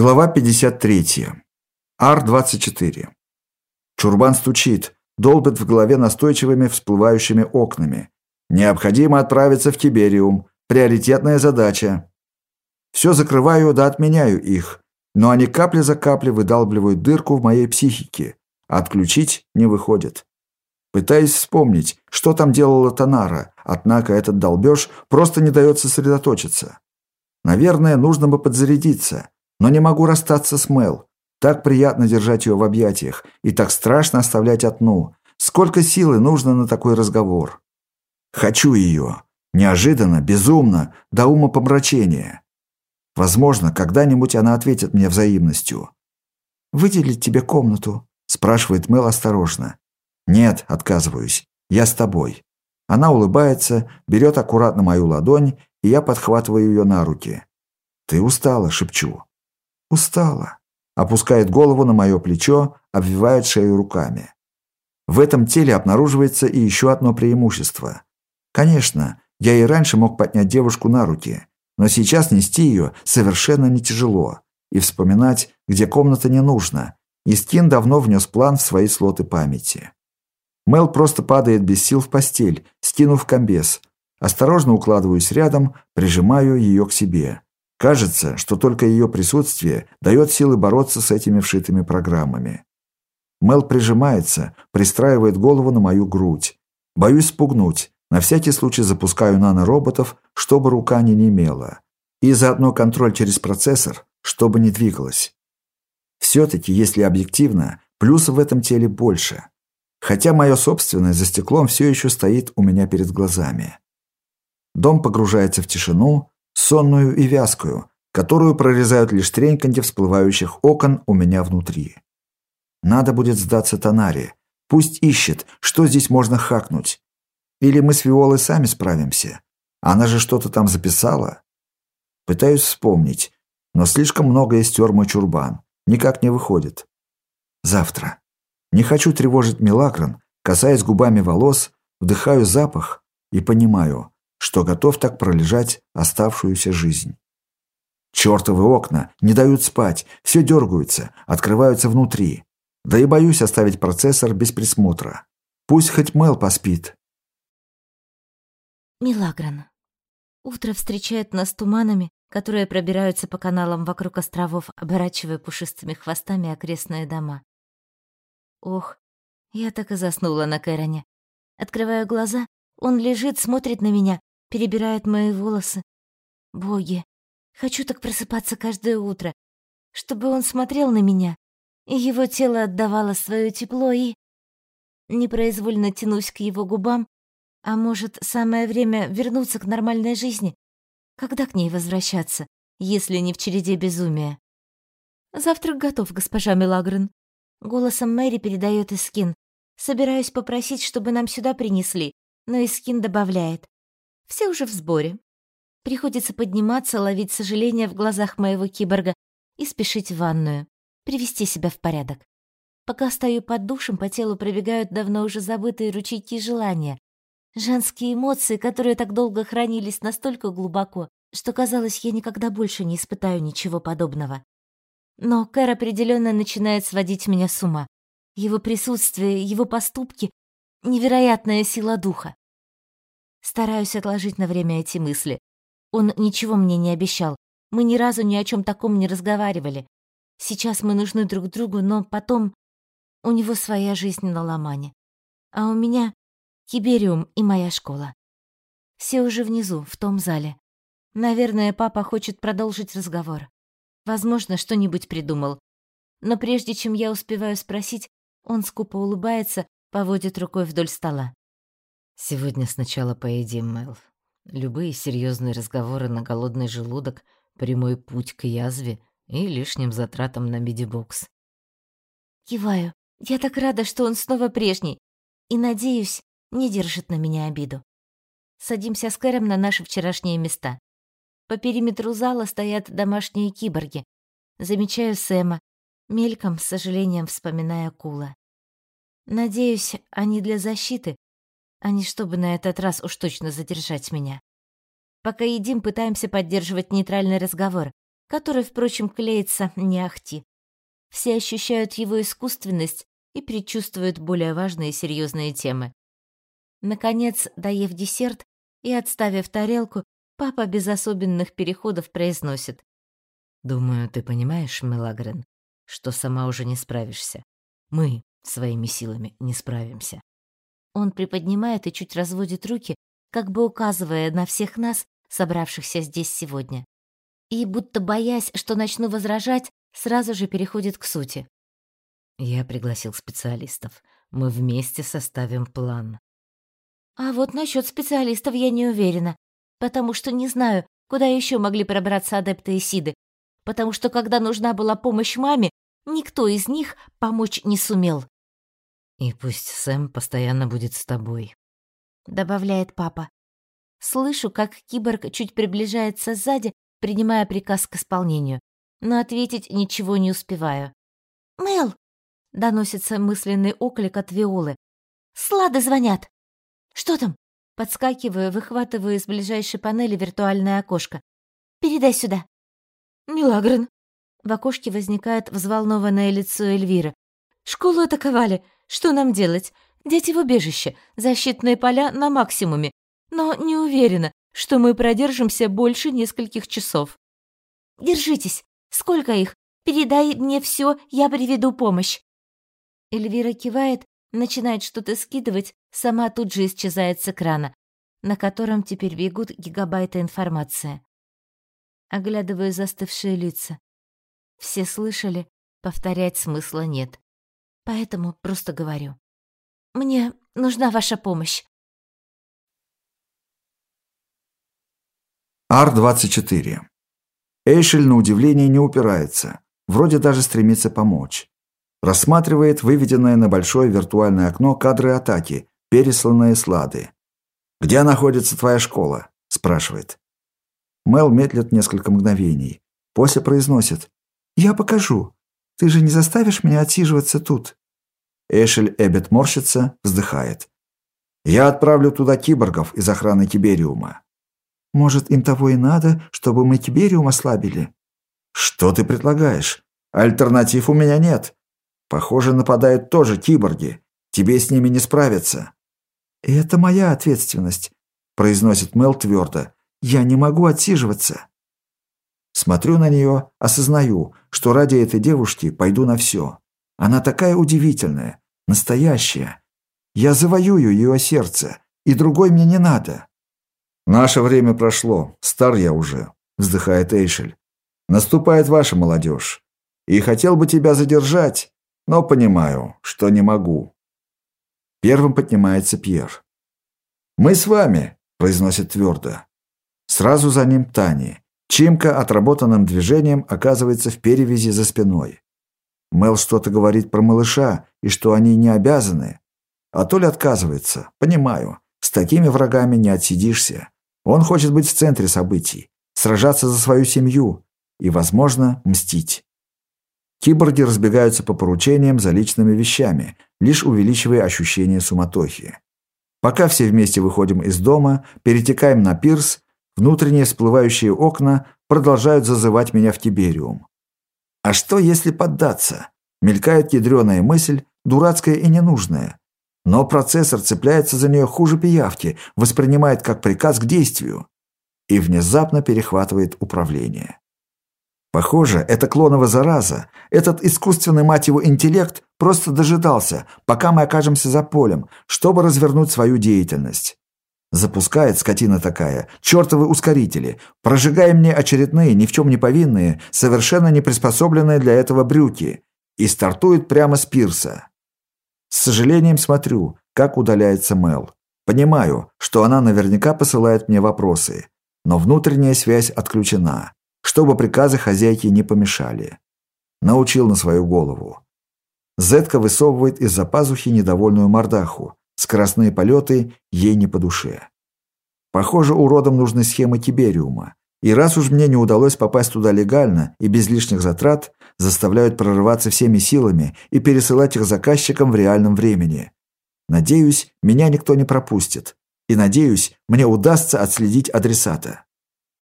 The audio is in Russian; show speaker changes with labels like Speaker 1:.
Speaker 1: Глава 53. Ар-24. Чурбан стучит, долбит в голове настойчивыми всплывающими окнами. Необходимо отправиться в Тибериум. Приоритетная задача. Все закрываю да отменяю их, но они капли за каплей выдалбливают дырку в моей психике. Отключить не выходит. Пытаюсь вспомнить, что там делала Танара, однако этот долбеж просто не дает сосредоточиться. Наверное, нужно бы подзарядиться, но не могу расстаться с Мел. Так приятно держать ее в объятиях, и так страшно оставлять одну. Сколько силы нужно на такой разговор? Хочу ее. Неожиданно, безумно, до ума помрачения. Возможно, когда-нибудь она ответит мне взаимностью. «Выделить тебе комнату?» – спрашивает Мел осторожно. «Нет», – отказываюсь. «Я с тобой». Она улыбается, берет аккуратно мою ладонь, и я подхватываю ее на руки. «Ты устала», – шепчу. «Устала». Опускает голову на мое плечо, обвивает шею руками. В этом теле обнаруживается и еще одно преимущество. Конечно, я и раньше мог поднять девушку на руки, но сейчас нести ее совершенно не тяжело. И вспоминать, где комната не нужно. Искин давно внес план в свои слоты памяти. Мел просто падает без сил в постель, скинув комбез. Осторожно укладываюсь рядом, прижимаю ее к себе. Кажется, что только ее присутствие дает силы бороться с этими вшитыми программами. Мел прижимается, пристраивает голову на мою грудь. Боюсь спугнуть. На всякий случай запускаю нанороботов, чтобы рука не немела. И заодно контроль через процессор, чтобы не двигалась. Все-таки, если объективно, плюсов в этом теле больше. Хотя мое собственное за стеклом все еще стоит у меня перед глазами. Дом погружается в тишину, сонную и вязкую, которую прорезают лишь треньканье всплывающих окон у меня внутри. Надо будет сдаться Танаре. Пусть ищет, что здесь можно хакнуть. Или мы с Виолой сами справимся. Она же что-то там записала. Пытаюсь вспомнить, но слишком много истер мой чурбан. Никак не выходит. Завтра. Не хочу тревожить Милагран, касаясь губами волос, вдыхаю запах и понимаю, что готов так пролежать оставшуюся жизнь. Чертовы окна не дают спать, все дергаются, открываются внутри. Да и боюсь оставить процессор без присмотра. Пусть хоть Мел поспит.
Speaker 2: Милагран. Утро встречает нас туманами, которые пробираются по каналам вокруг островов, оборачивая пушистыми хвостами окрестные дома. Ох, я так и заснула на Кэроне. Открываю глаза, он лежит, смотрит на меня, перебирает мои волосы. Боги, хочу так просыпаться каждое утро, чтобы он смотрел на меня, и его тело отдавало свое тепло, и... Непроизвольно тянусь к его губам, а может, самое время вернуться к нормальной жизни? Когда к ней возвращаться, если не в череде безумия? «Завтрак готов, госпожа Мелагрен», — голосом Мэри передает Искин. «Собираюсь попросить, чтобы нам сюда принесли, но Искин добавляет. Все уже в сборе. Приходится подниматься, ловить сожаление в глазах моего киборга и спешить в ванную, привести себя в порядок. Пока стою под душем, по телу пробегают давно уже забытые ручейки желания. Женские эмоции, которые так долго хранились настолько глубоко, что казалось, я никогда больше не испытаю ничего подобного. Но Кэр определенно начинает сводить меня с ума. Его присутствие, его поступки — невероятная сила духа. Стараюсь отложить на время эти мысли. Он ничего мне не обещал. Мы ни разу ни о чем таком не разговаривали. Сейчас мы нужны друг другу, но потом у него своя жизнь на Ломане. А у меня Кибериум и моя школа. Все уже внизу, в том зале. Наверное, папа хочет продолжить разговор. Возможно, что-нибудь придумал. Но прежде чем я успеваю спросить, он скупо улыбается, поводит рукой вдоль стола.
Speaker 3: Сегодня сначала поедим, Мэл. Любые серьезные разговоры на голодный желудок — прямой путь к язве и лишним затратам на медибокс.
Speaker 2: Киваю. Я так рада, что он снова прежний. И, надеюсь, не держит на меня обиду. Садимся с Кэром на наши вчерашние места. По периметру зала стоят домашние киборги. Замечаю Сэма, мельком, с сожалением вспоминая Кула. Надеюсь, они для защиты, а не чтобы на этот раз уж точно задержать меня. Пока едим, пытаемся поддерживать нейтральный разговор. который, впрочем, клеится не ахти. Все ощущают его искусственность и предчувствуют более важные и серьезные темы. Наконец, доев десерт и отставив тарелку, папа без особенных переходов произносит.
Speaker 3: «Думаю, ты понимаешь, Мелагрен, что сама уже не справишься. Мы своими силами не справимся».
Speaker 2: Он приподнимает и чуть разводит руки, как бы указывая на всех нас, собравшихся здесь сегодня. И, будто боясь, что начну возражать, сразу же переходит к сути.
Speaker 3: Я пригласил специалистов. Мы вместе составим план.
Speaker 2: А вот насчет специалистов я не уверена, потому что не знаю, куда еще могли пробраться адепты Исиды, потому что когда нужна была помощь маме, никто из них помочь не сумел.
Speaker 3: «И пусть Сэм постоянно будет с тобой», —
Speaker 2: добавляет папа. Слышу, как киборг чуть приближается сзади, принимая приказ к исполнению, но ответить ничего не успеваю. «Мэл!» — доносится мысленный оклик от Виолы. «Слады звонят!» «Что там?» Подскакиваю, выхватываю из ближайшей панели виртуальное окошко. «Передай сюда». «Милагрен!» В окошке возникает взволнованное лицо Эльвиры. «Школу атаковали. Что нам делать? Дети в убежище, защитные поля на максимуме. Но не уверена, что мы продержимся больше нескольких часов». «Держитесь. Сколько их? Передай мне все, я приведу помощь». Эльвира кивает, начинает что-то скидывать, сама тут же исчезает с экрана, на котором теперь бегут гигабайты информации. Оглядываю застывшие лица. Все слышали, повторять смысла нет. Поэтому просто говорю. Мне нужна ваша помощь.
Speaker 1: Ар-24. Эйшель на удивление не упирается, вроде даже стремится помочь. Рассматривает выведенное на большое виртуальное окно кадры атаки, пересланные с Лады. «Где находится твоя школа?» – спрашивает. Мел медлит несколько мгновений. После произносит. «Я покажу. Ты же не заставишь меня отсиживаться тут?» Эшель Эббет морщится, вздыхает. «Я отправлю туда киборгов из охраны Тибериума». «Может, им того и надо, чтобы мы Тибериум ослабили?» «Что ты предлагаешь? Альтернатив у меня нет. Похоже, нападают тоже киборги. Тебе с ними не справиться». «Это моя ответственность», – произносит Мел твердо. «Я не могу отсиживаться». Смотрю на нее, осознаю, что ради этой девушки пойду на все. Она такая удивительная, настоящая. Я завоюю ее сердце, и другой мне не надо. «Наше время прошло, стар я уже», – вздыхает Эйшель. «Наступает ваша молодежь. И хотел бы тебя задержать, но понимаю, что не могу». Первым поднимается Пьер. «Мы с вами», – произносит твердо. Сразу за ним Тани. Чимка отработанным движением оказывается в перевязи за спиной. Мел что-то говорит про малыша и что они не обязаны. А Толя отказывается. Понимаю, с такими врагами не отсидишься. Он хочет быть в центре событий, сражаться за свою семью и, возможно, мстить. Киборги разбегаются по поручениям за личными вещами, лишь увеличивая ощущение суматохи. Пока все вместе выходим из дома, перетекаем на пирс, внутренние всплывающие окна продолжают зазывать меня в Тибериум. А что, если поддаться? Мелькает ядреная мысль, дурацкая и ненужная. Но процессор цепляется за нее хуже пиявки, воспринимает как приказ к действию и внезапно перехватывает управление. Похоже, это клонова зараза, этот искусственный, мать его, интеллект просто дожидался, пока мы окажемся за полем, чтобы развернуть свою деятельность. Запускает скотина такая, чертовы ускорители, прожигая мне очередные, ни в чем не повинные, совершенно не приспособленные для этого брюки, и стартует прямо с пирса. С сожалением смотрю, как удаляется Мел. Понимаю, что она наверняка посылает мне вопросы, но внутренняя связь отключена, чтобы приказы хозяйки не помешали. Научил на свою голову. Зетка высовывает из-за пазухи недовольную мордаху, Скоростные полеты ей не по душе. Похоже, уродам нужны схемы Тибериума. И раз уж мне не удалось попасть туда легально и без лишних затрат, заставляют прорываться всеми силами и пересылать их заказчикам в реальном времени. Надеюсь, меня никто не пропустит. И надеюсь, мне удастся отследить адресата.